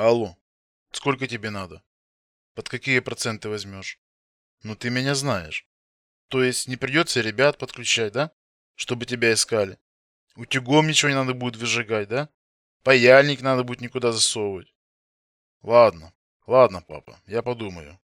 Алло, сколько тебе надо? Под какие проценты возьмешь? Ну ты меня знаешь. То есть не придется ребят подключать, да? Чтобы тебя искали. Утюгом ничего не надо будет выжигать, да? Паяльник надо будет никуда засовывать. Ладно, ладно, папа, я подумаю.